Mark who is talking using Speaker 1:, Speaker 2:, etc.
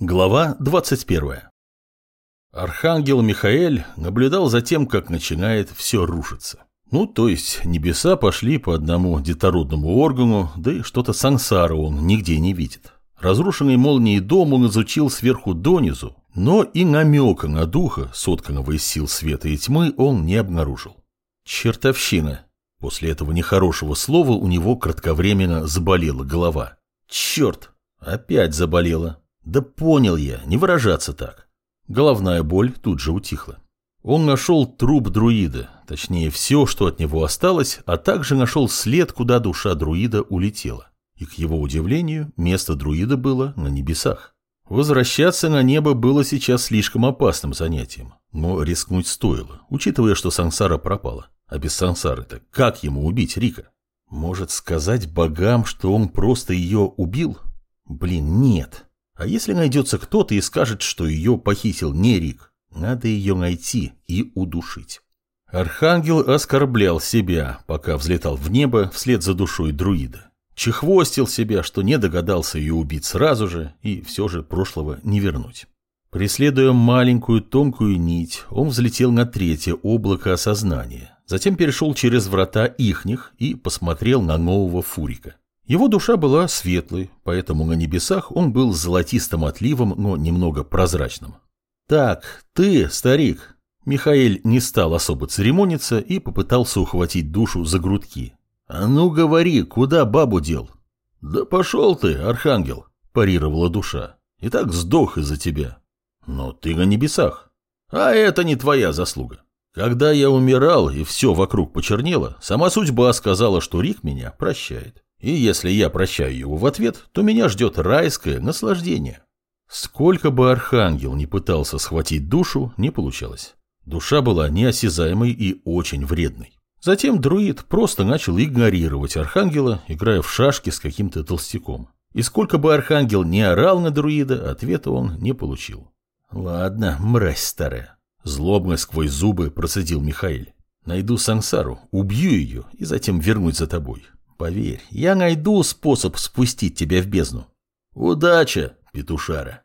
Speaker 1: Глава 21. Архангел Михаэль наблюдал за тем, как начинает все рушиться. Ну, то есть небеса пошли по одному детородному органу, да и что-то сансара он нигде не видит. Разрушенный молнией дом он изучил сверху донизу, но и намека на духа, сотканного из сил света и тьмы, он не обнаружил. Чертовщина. После этого нехорошего слова у него кратковременно заболела голова. Черт, опять заболела. Да понял я, не выражаться так. Головная боль тут же утихла. Он нашел труп друида, точнее все, что от него осталось, а также нашел след, куда душа друида улетела. И, к его удивлению, место друида было на небесах. Возвращаться на небо было сейчас слишком опасным занятием, но рискнуть стоило, учитывая, что сансара пропала. А без сансары-то как ему убить Рика? Может сказать богам, что он просто ее убил? Блин, нет. А если найдется кто-то и скажет, что ее похитил не Рик, надо ее найти и удушить. Архангел оскорблял себя, пока взлетал в небо вслед за душой друида. Чехвостил себя, что не догадался ее убить сразу же и все же прошлого не вернуть. Преследуя маленькую тонкую нить, он взлетел на третье облако осознания, затем перешел через врата ихних и посмотрел на нового Фурика. Его душа была светлой, поэтому на небесах он был золотистым отливом, но немного прозрачным. «Так, ты, старик!» Михаил не стал особо церемониться и попытался ухватить душу за грудки. «А ну говори, куда бабу дел?» «Да пошел ты, архангел!» – парировала душа. «И так сдох из-за тебя». «Но ты на небесах. А это не твоя заслуга. Когда я умирал и все вокруг почернело, сама судьба сказала, что Рик меня прощает. И если я прощаю его в ответ, то меня ждет райское наслаждение. Сколько бы архангел не пытался схватить душу, не получалось. Душа была неосязаемой и очень вредной. Затем друид просто начал игнорировать архангела, играя в шашки с каким-то толстяком. И сколько бы архангел не орал на друида, ответа он не получил. «Ладно, мразь старая», — злобно сквозь зубы процедил Михаил. «Найду сансару, убью ее и затем вернусь за тобой. Поверь, я найду способ спустить тебя в бездну. Удача, петушара.